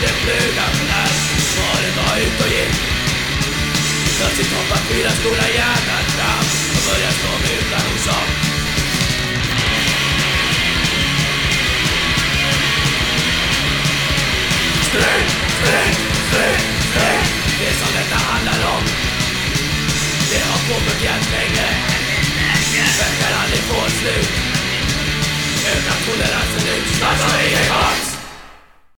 det flugna när svaret var ut och gick. Plötsligt hoppar fyra stora hjärnan fram och börjar slå mig utan orsak. Stryk, stryk, stryk, stryk! Det är som detta handlar om. Det har pågått jättelänge. Men kan aldrig få ett slut. Utan toleransen ut, snart.